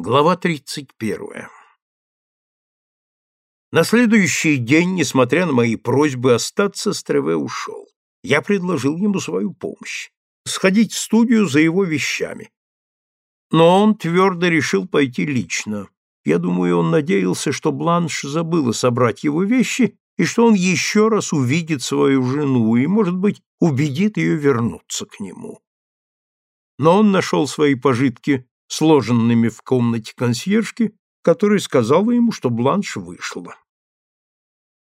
Глава 31. На следующий день, несмотря на мои просьбы остаться, Стреве ушел. Я предложил ему свою помощь — сходить в студию за его вещами. Но он твердо решил пойти лично. Я думаю, он надеялся, что Бланш забыла собрать его вещи и что он еще раз увидит свою жену и, может быть, убедит ее вернуться к нему. Но он нашел свои пожитки сложенными в комнате консьержки, которая сказала ему, что Бланш вышла.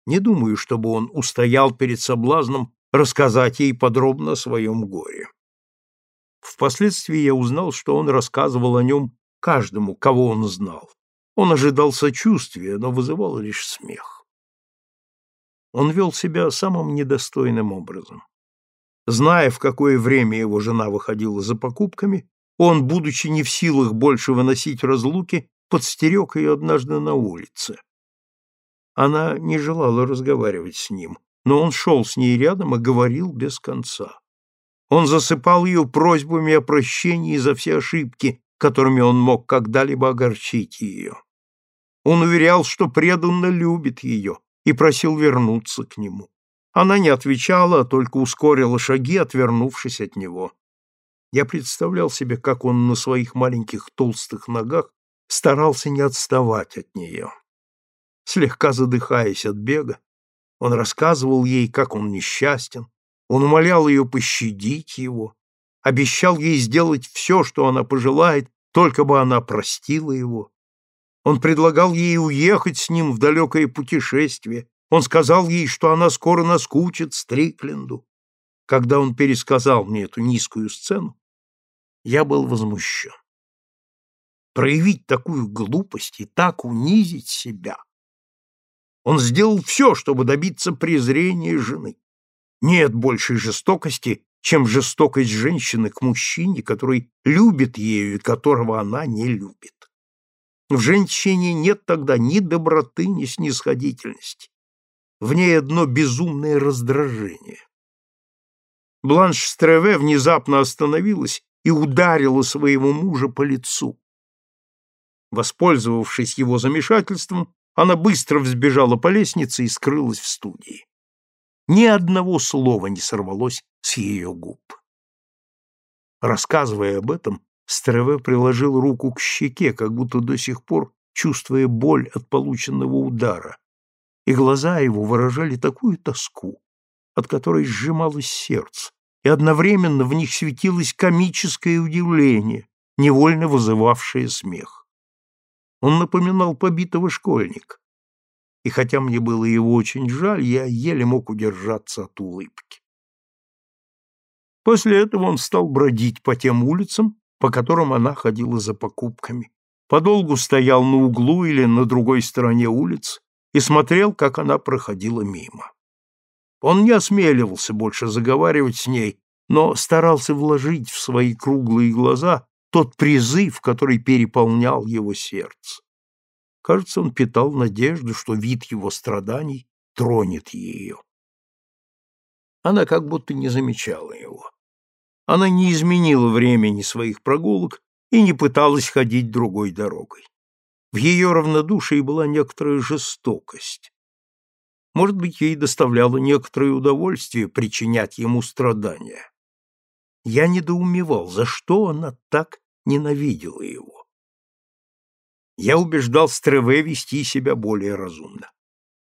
Не думаю, чтобы он устоял перед соблазном рассказать ей подробно о своем горе. Впоследствии я узнал, что он рассказывал о нем каждому, кого он знал. Он ожидал сочувствия, но вызывал лишь смех. Он вел себя самым недостойным образом. Зная, в какое время его жена выходила за покупками, он, будучи не в силах больше выносить разлуки, подстерег ее однажды на улице. Она не желала разговаривать с ним, но он шел с ней рядом и говорил без конца. Он засыпал ее просьбами о прощении за все ошибки, которыми он мог когда-либо огорчить ее. Он уверял, что преданно любит ее, и просил вернуться к нему. Она не отвечала, а только ускорила шаги, отвернувшись от него. Я представлял себе, как он на своих маленьких толстых ногах старался не отставать от нее. Слегка задыхаясь от бега, он рассказывал ей, как он несчастен, он умолял ее пощадить его, обещал ей сделать все, что она пожелает, только бы она простила его. Он предлагал ей уехать с ним в далекое путешествие, он сказал ей, что она скоро наскучит Стрикленду. Когда он пересказал мне эту низкую сцену, я был возмущен. Проявить такую глупость и так унизить себя. Он сделал все, чтобы добиться презрения жены. Нет большей жестокости, чем жестокость женщины к мужчине, который любит ею и которого она не любит. В женщине нет тогда ни доброты, ни снисходительности. В ней одно безумное раздражение. Бланш Стреве внезапно остановилась и ударила своего мужа по лицу. Воспользовавшись его замешательством, она быстро взбежала по лестнице и скрылась в студии. Ни одного слова не сорвалось с ее губ. Рассказывая об этом, Стреве приложил руку к щеке, как будто до сих пор чувствуя боль от полученного удара, и глаза его выражали такую тоску, от которой сжималось сердце, и одновременно в них светилось комическое удивление, невольно вызывавшее смех. Он напоминал побитого школьника, и хотя мне было его очень жаль, я еле мог удержаться от улыбки. После этого он стал бродить по тем улицам, по которым она ходила за покупками, подолгу стоял на углу или на другой стороне улиц и смотрел, как она проходила мимо. Он не осмеливался больше заговаривать с ней, но старался вложить в свои круглые глаза тот призыв, который переполнял его сердце. Кажется, он питал надежду, что вид его страданий тронет ее. Она как будто не замечала его. Она не изменила времени своих прогулок и не пыталась ходить другой дорогой. В ее равнодушии была некоторая жестокость. Может быть, ей доставляло некоторое удовольствие причинять ему страдания. Я недоумевал, за что она так ненавидела его. Я убеждал Стреве вести себя более разумно.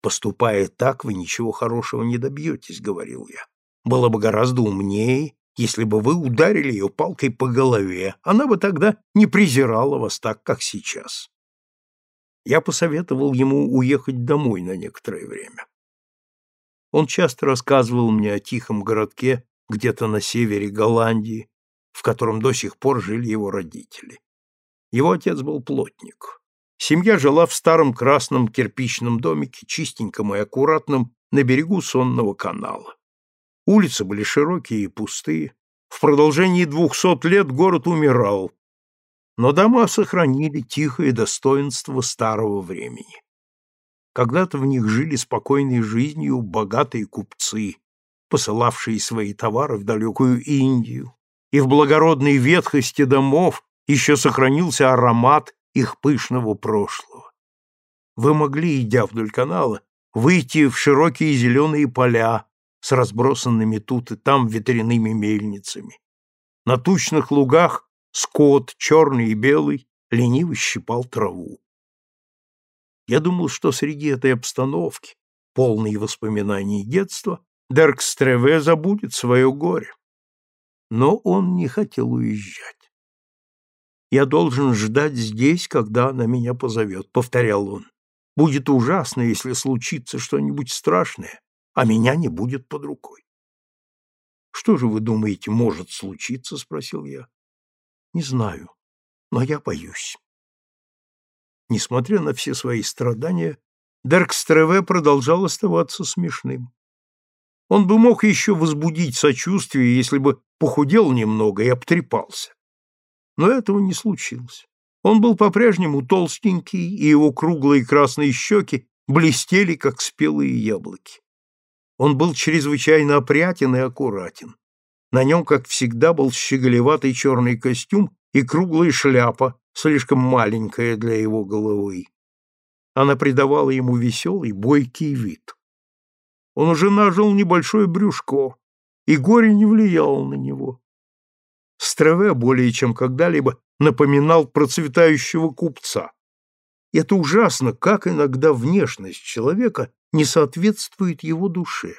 «Поступая так, вы ничего хорошего не добьетесь», — говорил я. «Было бы гораздо умнее, если бы вы ударили ее палкой по голове. Она бы тогда не презирала вас так, как сейчас». Я посоветовал ему уехать домой на некоторое время. Он часто рассказывал мне о тихом городке где-то на севере Голландии, в котором до сих пор жили его родители. Его отец был плотник. Семья жила в старом красном кирпичном домике, чистеньком и аккуратном, на берегу сонного канала. Улицы были широкие и пустые. В продолжении двухсот лет город умирал, но дома сохранили тихое достоинство старого времени. Когда-то в них жили спокойной жизнью богатые купцы, посылавшие свои товары в далекую Индию, и в благородной ветхости домов еще сохранился аромат их пышного прошлого. Вы могли, идя вдоль канала, выйти в широкие зеленые поля с разбросанными тут и там ветряными мельницами. На тучных лугах скот, черный и белый, лениво щипал траву. Я думал, что среди этой обстановки, полной воспоминаний детства, Деркстреве забудет свое горе. Но он не хотел уезжать. «Я должен ждать здесь, когда она меня позовет», — повторял он. «Будет ужасно, если случится что-нибудь страшное, а меня не будет под рукой». «Что же вы думаете, может случиться?» — спросил я. «Не знаю, но я боюсь». Несмотря на все свои страдания, Деркстреве продолжал оставаться смешным. Он бы мог еще возбудить сочувствие, если бы похудел немного и обтрепался. Но этого не случилось. Он был по-прежнему толстенький, и его круглые красные щеки блестели, как спелые яблоки. Он был чрезвычайно опрятен и аккуратен. На нем, как всегда, был щеголеватый черный костюм и круглая шляпа, слишком маленькая для его головы. Она придавала ему веселый, бойкий вид. Он уже нажил небольшое брюшко, и горе не влияло на него. Стреве более чем когда-либо напоминал процветающего купца. Это ужасно, как иногда внешность человека не соответствует его душе.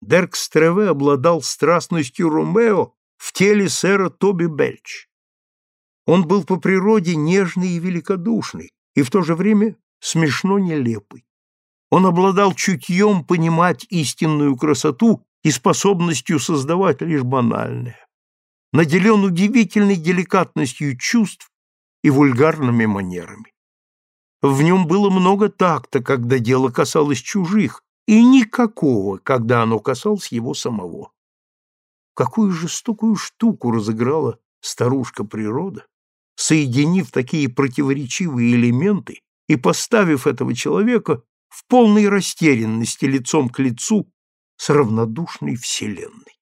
Дерк Стреве обладал страстностью Ромео в теле сэра Тоби Бельч. Он был по природе нежный и великодушный, и в то же время смешно нелепый. Он обладал чутьем понимать истинную красоту и способностью создавать лишь банальное. Наделен удивительной деликатностью чувств и вульгарными манерами. В нем было много такта, когда дело касалось чужих, и никакого, когда оно касалось его самого. Какую жестокую штуку разыграла старушка природа, соединив такие противоречивые элементы и поставив этого человека в полной растерянности лицом к лицу с равнодушной вселенной.